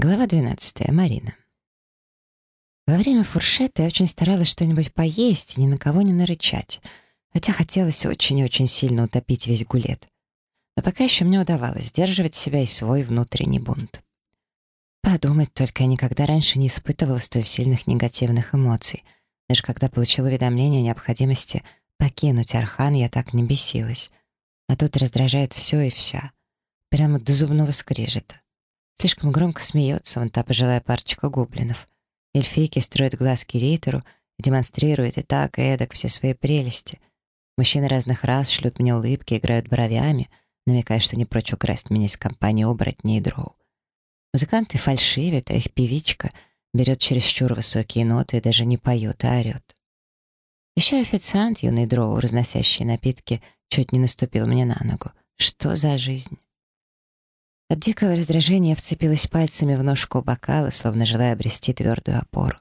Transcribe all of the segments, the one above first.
Глава 12. Марина. Во время фуршета я очень старалась что-нибудь поесть и ни на кого не нарычать, хотя хотелось очень и очень сильно утопить весь гулет. Но пока еще мне удавалось сдерживать себя и свой внутренний бунт. Подумать только, я никогда раньше не испытывала столь сильных негативных эмоций. Даже когда получила уведомление о необходимости покинуть Архан, я так не бесилась. А тут раздражает все и вся. Прямо до зубного скрежета. Слишком громко смеется вон та пожилая парочка гоблинов. Эльфийки строят глазки Рейтеру, демонстрируют и так, и эдак все свои прелести. Мужчины разных рас шлют мне улыбки, играют бровями, намекая, что не прочь украсть меня из компании оборотней и дроу. Музыканты фальшивят, а их певичка берет чересчур высокие ноты и даже не поет, а орет. Еще официант, юный дроу, разносящий напитки, чуть не наступил мне на ногу. Что за жизнь? От дикого раздражения вцепилась пальцами в ножку бокала, словно желая обрести твердую опору.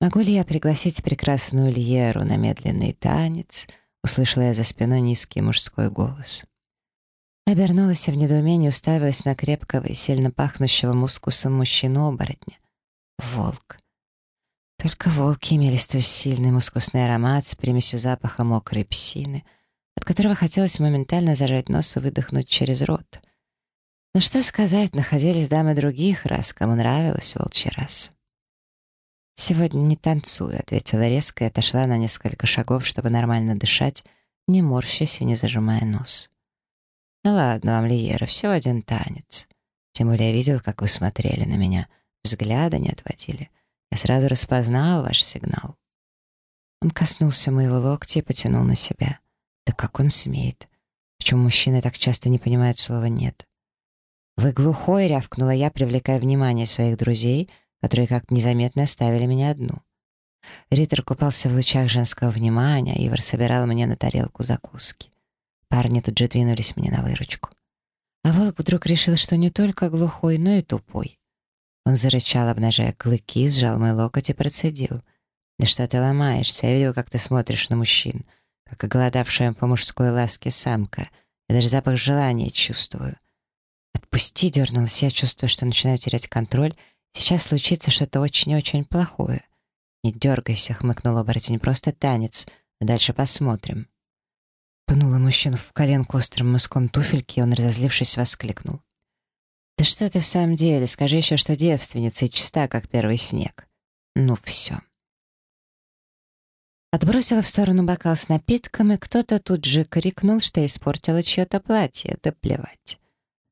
«Могу ли я пригласить прекрасную Льеру на медленный танец?» — услышала я за спиной низкий мужской голос. Обернулась и в недоумении уставилась на крепкого и сильно пахнущего мускусом мужчину-оборотня. Волк. Только волки имели столь сильный мускусный аромат с примесью запаха мокрой псины, от которого хотелось моментально зажать нос и выдохнуть через рот — но что сказать, находились дамы других раз, кому нравилась волчья раса. «Сегодня не танцую», — ответила резко и отошла на несколько шагов, чтобы нормально дышать, не морщась и не зажимая нос. «Ну ладно вам, Лиера, все один танец. Тем более я видел, как вы смотрели на меня. Взгляда не отводили. Я сразу распознал ваш сигнал». Он коснулся моего локтя и потянул на себя. Да как он смеет? Почему мужчины так часто не понимают слова «нет»? «Вы глухой!» — рявкнула я, привлекая внимание своих друзей, которые как незаметно оставили меня одну. Риттер купался в лучах женского внимания, Ивар собирал мне на тарелку закуски. Парни тут же двинулись мне на выручку. А волк вдруг решил, что не только глухой, но и тупой. Он зарычал, обнажая клыки, сжал мой локоть и процедил. «Да что ты ломаешься? Я видел, как ты смотришь на мужчин, как оголодавшая по мужской ласке самка. Я даже запах желания чувствую. «Отпусти!» — дернулась я, чувствуя, что начинаю терять контроль. «Сейчас случится что-то очень-очень плохое». «Не дергайся!» — хмыкнул оборотень. «Просто танец. Дальше посмотрим». Пнула мужчину в коленку острым мыском туфельки, и он, разозлившись, воскликнул. «Да что ты в самом деле? Скажи еще, что девственница и чиста, как первый снег». «Ну все». Отбросила в сторону бокал с напитком, и кто-то тут же крикнул, что испортила чье-то платье. Да плевать.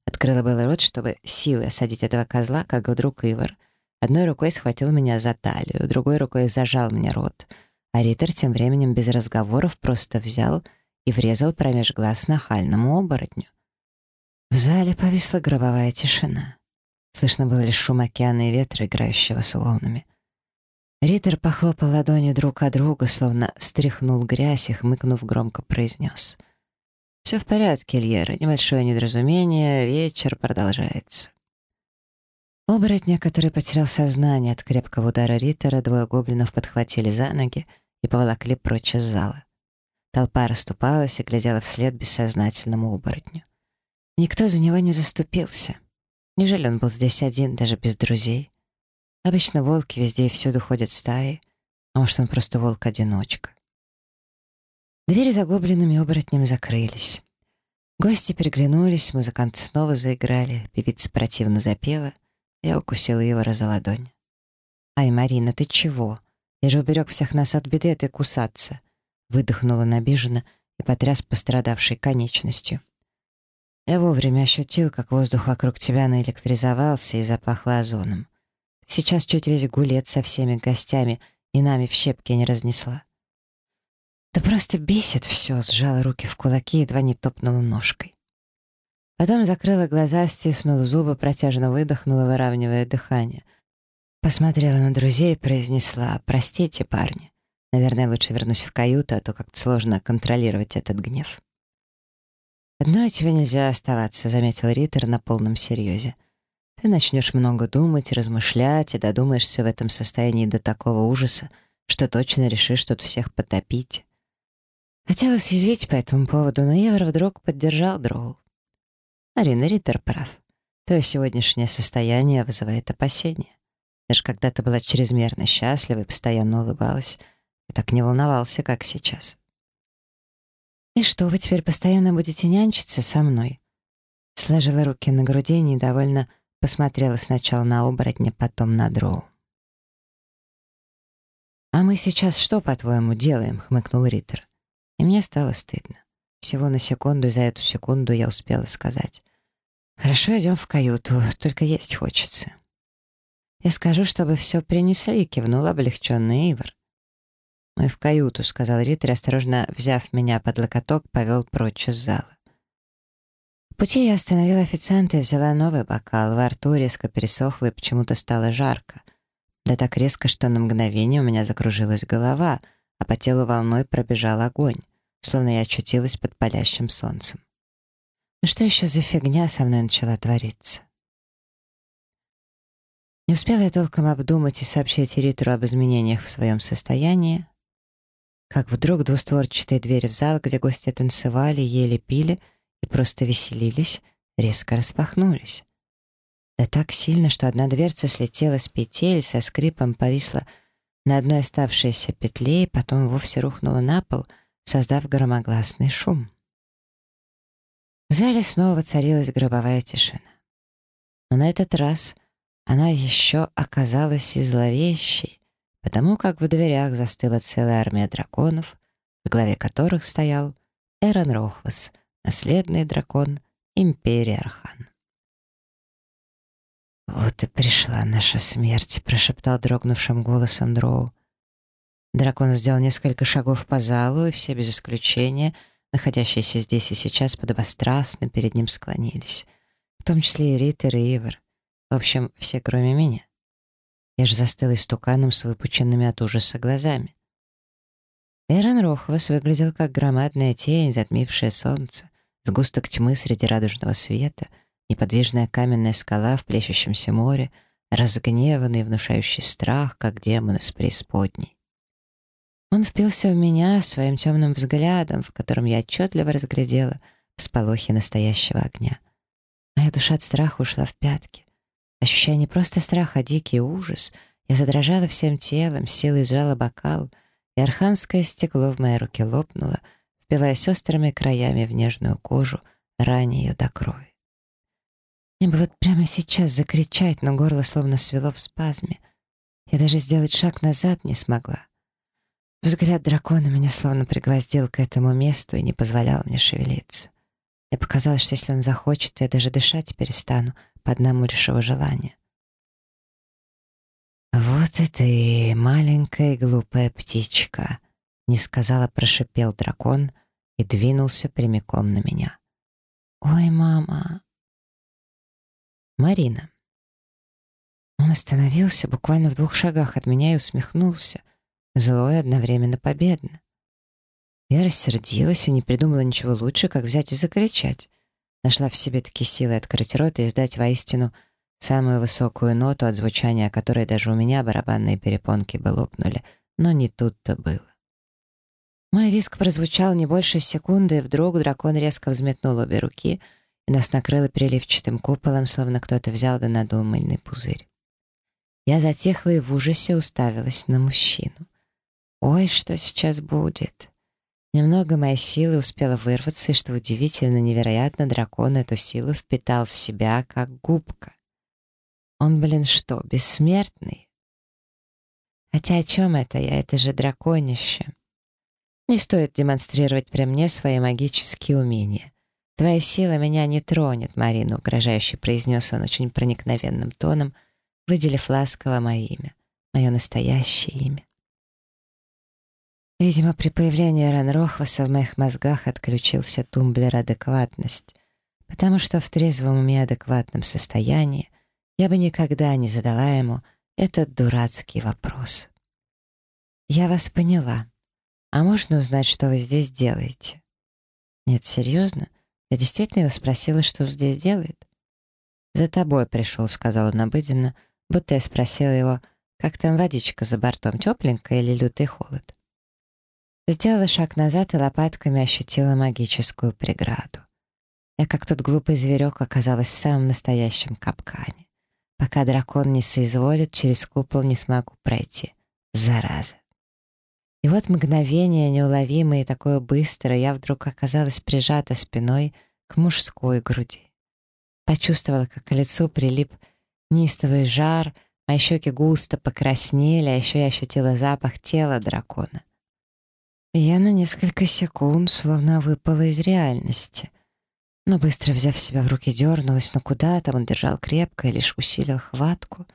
Открыла было рот, чтобы силой осадить этого козла, как вдруг Ивар одной рукой схватил меня за талию, другой рукой зажал мне рот, а Риттер тем временем без разговоров просто взял и врезал промеж глаз нахальному оборотню. В зале повисла гробовая тишина. Слышно было лишь шум океана и ветра, играющего с волнами. Риттер похлопал ладони друг от друга, словно стряхнул грязь и, хмыкнув, громко произнес. «Все в порядке, Льера. Небольшое недоразумение. Вечер продолжается». Оборотня, который потерял сознание от крепкого удара Риттера, двое гоблинов подхватили за ноги и поволокли прочь из зала. Толпа расступалась и глядела вслед бессознательному оборотню. Никто за него не заступился. Неужели он был здесь один, даже без друзей? Обычно волки везде и всюду ходят стаи, а может, он просто волк-одиночка. Двери за гоблинами оборотнями закрылись. Гости переглянулись, музыканты снова заиграли, певица противно запела. Я укусила его за ладонь. «Ай, Марина, ты чего? Я же уберег всех нас от беды, ты кусаться!» Выдохнула набиженно и потряс пострадавшей конечностью. Я вовремя ощутил, как воздух вокруг тебя наэлектризовался и запахло озоном. Сейчас чуть весь гулет со всеми гостями и нами в щепки не разнесла. «Да просто бесит все», — сжала руки в кулаки едва не топнула ножкой. Потом закрыла глаза, стиснула зубы, протяжно выдохнула, выравнивая дыхание. Посмотрела на друзей и произнесла «Простите, парни. Наверное, лучше вернусь в каюту, а то как-то сложно контролировать этот гнев». «Одной тебе нельзя оставаться», — заметил Риттер на полном серьезе. «Ты начнешь много думать, размышлять и додумаешься в этом состоянии до такого ужаса, что точно решишь тут всех потопить. Хотела съязвить по этому поводу, но Евро вдруг поддержал Дроу. Арина Риттер прав. Твое сегодняшнее состояние вызывает опасения. Даже когда ты была чрезмерно счастлива и постоянно улыбалась, ты так не волновался, как сейчас. «И что, вы теперь постоянно будете нянчиться со мной?» Сложила руки на груди и недовольно посмотрела сначала на оборотня, потом на дроу. «А мы сейчас что, по-твоему, делаем?» — хмыкнул Риттер. И мне стало стыдно. Всего на секунду, и за эту секунду я успела сказать. «Хорошо, идем в каюту, только есть хочется». «Я скажу, чтобы все принесли», — кивнул облегченный Ивар. «Мы в каюту», — сказал Риттер, осторожно взяв меня под локоток, повел прочь из зала. В пути я остановила официанта и взяла новый бокал. Во рту резко пересохло и почему-то стало жарко. Да так резко, что на мгновение у меня закружилась голова, а по телу волной пробежал огонь, словно я очутилась под палящим солнцем. Ну что еще за фигня со мной начала твориться? Не успела я толком обдумать и сообщить Ритру об изменениях в своем состоянии, как вдруг двустворчатые двери в зал, где гости танцевали, ели, пили и просто веселились, резко распахнулись. Да так сильно, что одна дверца слетела с петель, со скрипом повисла на одной оставшейся петле и потом вовсе рухнула на пол, создав громогласный шум. В зале снова царилась гробовая тишина. Но на этот раз она еще оказалась и зловещей, потому как в дверях застыла целая армия драконов, в главе которых стоял Эрон Рохвас, наследный дракон Империи Архан. «Вот и пришла наша смерть», — прошептал дрогнувшим голосом Дроу. Дракон сделал несколько шагов по залу, и все без исключения, находящиеся здесь и сейчас, подобострастно перед ним склонились, в том числе и Риттер и Ивер. В общем, все, кроме меня. Я же застыла истуканом с выпученными от ужаса глазами. Эрон Рохвас выглядел как громадная тень, затмившая солнце, сгусток тьмы среди радужного света, неподвижная каменная скала в плещущемся море, разгневанный внушающий страх, как демон из преисподней. Он впился в меня своим темным взглядом, в котором я отчетливо разглядела всполохи настоящего огня. Моя душа от страха ушла в пятки. Ощущая не просто страх, а дикий ужас, я задрожала всем телом, силой сжала бокал, и арханское стекло в моей руке лопнуло, впиваясь острыми краями в нежную кожу, раня ее до крови. Мне бы вот прямо сейчас закричать, но горло словно свело в спазме. Я даже сделать шаг назад не смогла. Взгляд дракона меня словно пригвоздил к этому месту и не позволял мне шевелиться. Мне показалось, что если он захочет, то я даже дышать перестану, по одному лишь его желанию. «Вот и ты, маленькая и глупая птичка», — не сказала, прошипел дракон и двинулся прямиком на меня. «Ой, мама!» Марина. Он остановился буквально в двух шагах от меня и усмехнулся, злой одновременно победно. Я рассердилась и не придумала ничего лучше, как взять и закричать. Нашла в себе такие силы открыть рот и издать воистину самую высокую ноту, от звучания которой даже у меня барабанные перепонки бы лопнули, но не тут-то было. Мой виск прозвучал не больше секунды, и вдруг дракон резко взметнул обе руки, нас накрыло переливчатым куполом, словно кто-то взял да надул мыльный пузырь. Я затихла и в ужасе уставилась на мужчину. «Ой, что сейчас будет?» Немного моей силы успела вырваться, и, что удивительно, невероятно, дракон эту силу впитал в себя, как губка. Он, блин, что, бессмертный? Хотя о чем это я? Это же драконище. Не стоит демонстрировать при мне свои магические умения. Твоя сила меня не тронет, Марина, угрожающе произнес он очень проникновенным тоном, выделив ласково мое имя, мое настоящее имя. Видимо, при появлении Ранрохваса в моих мозгах отключился тумблер «Адекватность», потому что в трезвом уме адекватном состоянии я бы никогда не задала ему этот дурацкий вопрос. «Я вас поняла. А можно узнать, что вы здесь делаете?» «Нет, серьезно? Я действительно его спросила, что он здесь делает?» «За тобой пришел», — сказал он обыденно, будто я спросила его, как там водичка за бортом, тепленькая или лютый холод. Сделала шаг назад и лопатками ощутила магическую преграду. Я, как тот глупый зверек, оказалась в самом настоящем капкане. Пока дракон не соизволит, через купол не смогу пройти. Зараза. И вот мгновение неуловимое и такое быстрое, я вдруг оказалась прижата спиной к мужской груди. Почувствовала, как к лицу прилип неистовый жар, мои щеки густо покраснели, а еще я ощутила запах тела дракона. Я на несколько секунд словно выпала из реальности. Но быстро взяв себя в руки, дернулась, но куда там он держал крепко и лишь усилил хватку.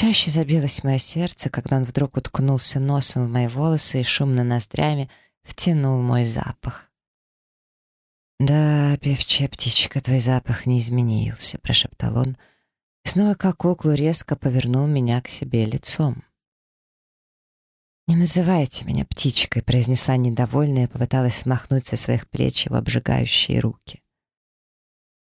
Чаще забилось мое сердце, когда он вдруг уткнулся носом в мои волосы и шумно ноздрями втянул мой запах. «Да, певчая птичка, твой запах не изменился», — прошептал он, и снова как куклу резко повернул меня к себе лицом. «Не называйте меня птичкой», — произнесла недовольная и попыталась смахнуть со своих плеч его обжигающие руки.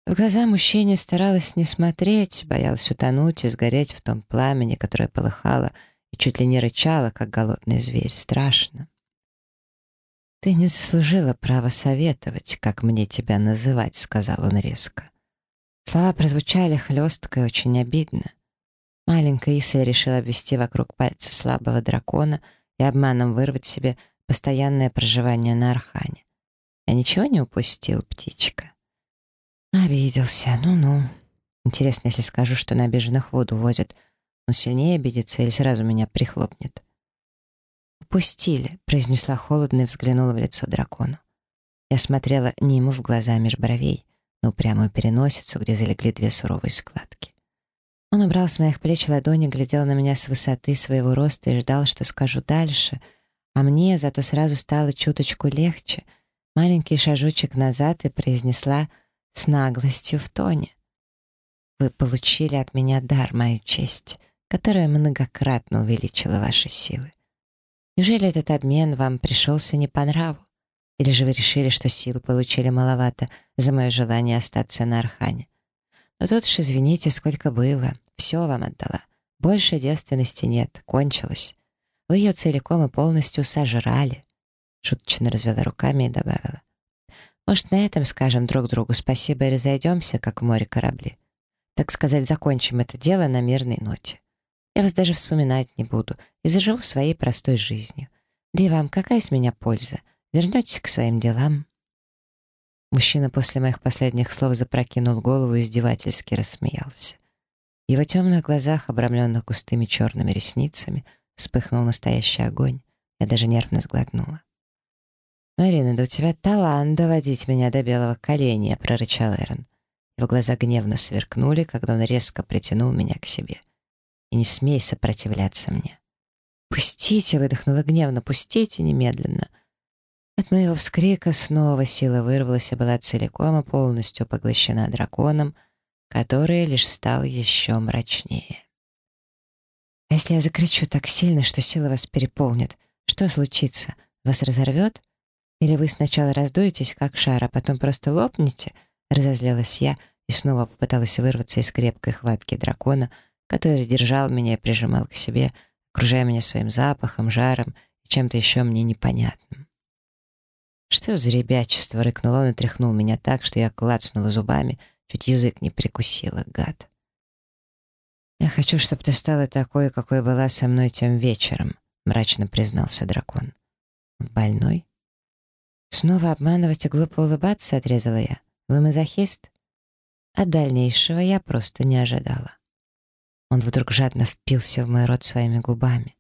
В глаза мужчине старалась не смотреть, боялась утонуть и сгореть в том пламени, которое полыхало и чуть ли не рычало, как голодный зверь. Страшно. «Ты не заслужила права советовать, как мне тебя называть», — сказал он резко. Слова прозвучали хлестко и очень обидно. Маленькая Иса решила обвести вокруг пальца слабого дракона — и обманом вырвать себе постоянное проживание на Архане. Я ничего не упустил, птичка. Обиделся, ну-ну. Интересно, если скажу, что на обиженных воду возят, он сильнее обидится или сразу меня прихлопнет? «Упустили», — произнесла холодно и взглянула в лицо дракону. Я смотрела не ему в глаза меж бровей, но упрямую переносицу, где залегли две суровые складки. Он убрал с моих плеч ладони, глядел на меня с высоты своего роста и ждал, что скажу дальше, а мне зато сразу стало чуточку легче. Маленький шажочек назад и произнесла с наглостью в тоне. «Вы получили от меня дар, мою честь, которая многократно увеличила ваши силы. Неужели этот обмен вам пришелся не по нраву? Или же вы решили, что сил получили маловато за мое желание остаться на Архане? Но тут уж извините, сколько было. Все вам отдала. Больше девственности нет, кончилось. Вы ее целиком и полностью сожрали. Шуточно развела руками и добавила. Может, на этом скажем друг другу спасибо и разойдемся, как в море корабли. Так сказать, закончим это дело на мирной ноте. Я вас даже вспоминать не буду и заживу своей простой жизнью. Да и вам какая с меня польза? Вернетесь к своим делам. Мужчина после моих последних слов запрокинул голову и издевательски рассмеялся. В его темных глазах, обрамленных густыми черными ресницами, вспыхнул настоящий огонь. Я даже нервно сглотнула. «Марина, да у тебя талант доводить меня до белого коленя», — прорычал Эрон. Его глаза гневно сверкнули, когда он резко притянул меня к себе. «И не смей сопротивляться мне». «Пустите!» — выдохнула гневно. «Пустите немедленно!» От моего вскрика снова сила вырвалась и была целиком и полностью поглощена драконом, который лишь стал еще мрачнее. «А если я закричу так сильно, что сила вас переполнит, что случится? Вас разорвет? Или вы сначала раздуетесь, как шар, а потом просто лопнете?» Разозлилась я и снова попыталась вырваться из крепкой хватки дракона, который держал меня и прижимал к себе, окружая меня своим запахом, жаром и чем-то еще мне непонятным. «Что за ребячество?» — рыкнул он и тряхнул меня так, что я клацнула зубами, чуть язык не прикусила, гад. «Я хочу, чтобы ты стала такой, какой была со мной тем вечером», — мрачно признался дракон. «Больной?» «Снова обманывать и глупо улыбаться?» — отрезала я. «Вы мазохист?» А дальнейшего я просто не ожидала. Он вдруг жадно впился в мой рот своими губами.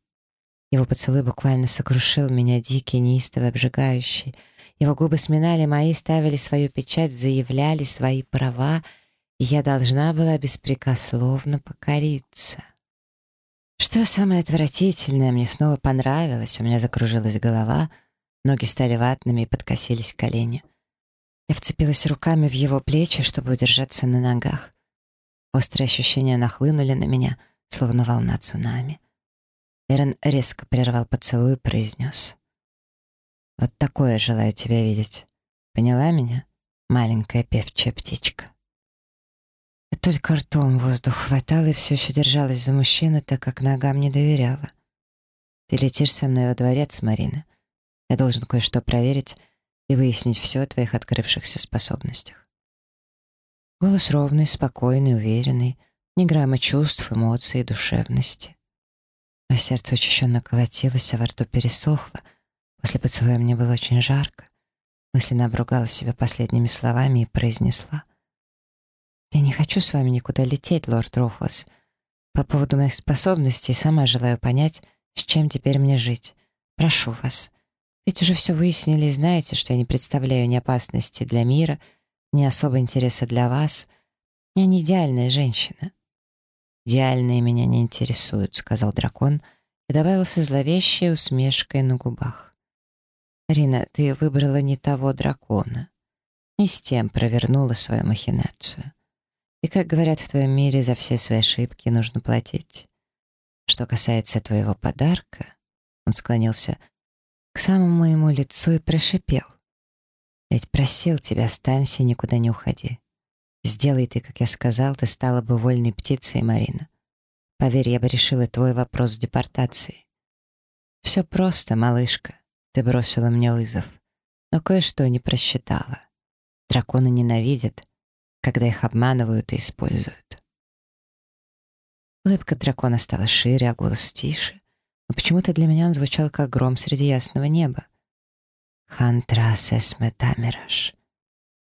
Его поцелуй буквально сокрушил меня, дикий, неистовый, обжигающий — его губы сминали мои, ставили свою печать, заявляли свои права, и я должна была беспрекословно покориться. Что самое отвратительное, мне снова понравилось, у меня закружилась голова, ноги стали ватными и подкосились колени. Я вцепилась руками в его плечи, чтобы удержаться на ногах. Острые ощущения нахлынули на меня, словно волна цунами. Эрен резко прервал поцелуй и произнес. Вот такое желаю тебя видеть. Поняла меня, маленькая певчая птичка?» Только ртом воздух хватала и все еще держалась за мужчину, так как ногам не доверяла. «Ты летишь со мной во дворец, Марина. Я должен кое-что проверить и выяснить все о твоих открывшихся способностях. Голос ровный, спокойный, уверенный, ни грамма чувств, эмоций, душевности. Мое сердце учащенно колотилось, а во рту пересохло. После поцелуя мне было очень жарко. Мысленно обругала себя последними словами и произнесла. «Я не хочу с вами никуда лететь, лорд Рофлас. По поводу моих способностей сама желаю понять, с чем теперь мне жить. Прошу вас. Ведь уже все выяснили и знаете, что я не представляю ни опасности для мира, ни особо интереса для вас. Я не идеальная женщина. «Идеальные меня не интересуют», — сказал дракон и добавил со зловещей усмешкой на губах. «Рина, ты выбрала не того дракона. Не с тем провернула свою махинацию. И, как говорят в твоем мире, за все свои ошибки нужно платить. Что касается твоего подарка, он склонился к самому моему лицу и прошипел. Ведь просил тебя, останься никуда не уходи. Сделай ты, как я сказал, ты стала бы вольной птицей, Марина. Поверь, я бы решила твой вопрос с депортацией. Все просто, малышка. Ты бросила мне вызов. Но кое-что не просчитала. Драконы ненавидят, когда их обманывают и используют. Улыбка дракона стала шире, а голос тише. Но почему-то для меня он звучал как гром среди ясного неба. «Хантрас эсметамираш».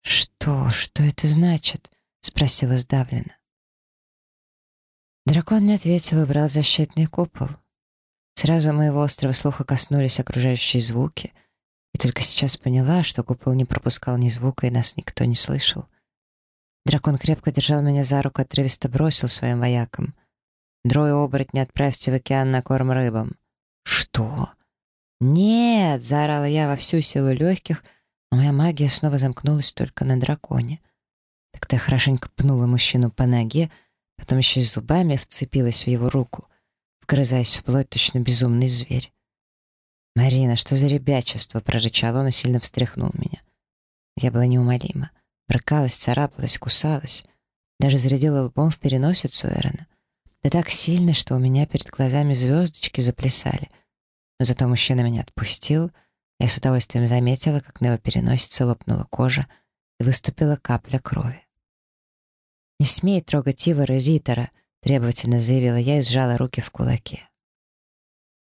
«Что? Что это значит?» — спросила сдавленно. Дракон не ответил и убрал защитный купол. Сразу моего острого слуха коснулись окружающие звуки, и только сейчас поняла, что купол не пропускал ни звука, и нас никто не слышал. Дракон крепко держал меня за руку, отрывисто бросил своим воякам. «Дрой-оборотни отправьте в океан на корм рыбам». «Что?» «Нет!» — заорала я во всю силу легких, но моя магия снова замкнулась только на драконе. Тогда я хорошенько пнула мужчину по ноге, потом еще и зубами вцепилась в его руку, вгрызаясь в плоть точно безумный зверь. «Марина, что за ребячество?» — прорычал он и сильно встряхнул меня. Я была неумолима. Брыкалась, царапалась, кусалась. Даже зарядила лбом в переносицу Эрона. Да так сильно, что у меня перед глазами звездочки заплясали. Но зато мужчина меня отпустил. Я с удовольствием заметила, как на его переносице лопнула кожа и выступила капля крови. «Не смей трогать Ивара Риттера», — требовательно заявила я и сжала руки в кулаки.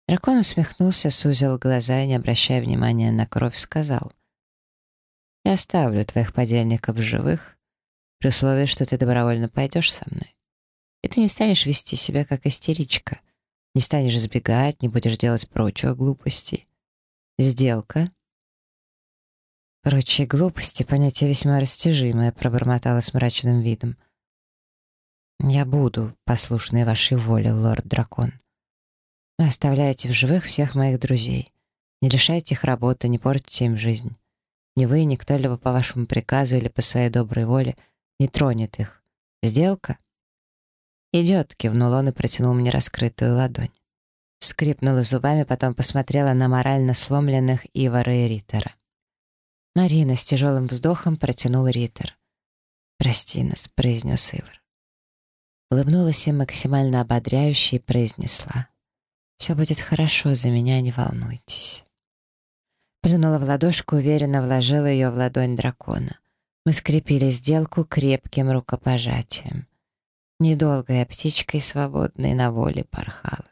Дракон усмехнулся, сузил глаза и, не обращая внимания на кровь, сказал. «Я оставлю твоих подельников живых, при условии, что ты добровольно пойдешь со мной. И ты не станешь вести себя как истеричка, не станешь сбегать, не будешь делать прочих глупостей. Сделка?» «Прочие глупости — понятие весьма растяжимое», — пробормотала с мрачным видом. «Я буду послушной вашей воле, лорд-дракон. Вы оставляете в живых всех моих друзей. Не лишайте их работы, не портите им жизнь. Ни вы, ни кто-либо по вашему приказу или по своей доброй воле не тронет их. Сделка?» «Идет», — кивнул он и протянул мне раскрытую ладонь. Скрипнула зубами, потом посмотрела на морально сломленных Ивара и Риттера. Марина с тяжелым вздохом протянул Риттер. «Прости нас», — произнес Ивар. Улыбнулась и максимально ободряюще и произнесла. «Все будет хорошо, за меня не волнуйтесь». Плюнула в ладошку, уверенно вложила ее в ладонь дракона. Мы скрепили сделку крепким рукопожатием. Недолгая птичкой свободной на воле порхала.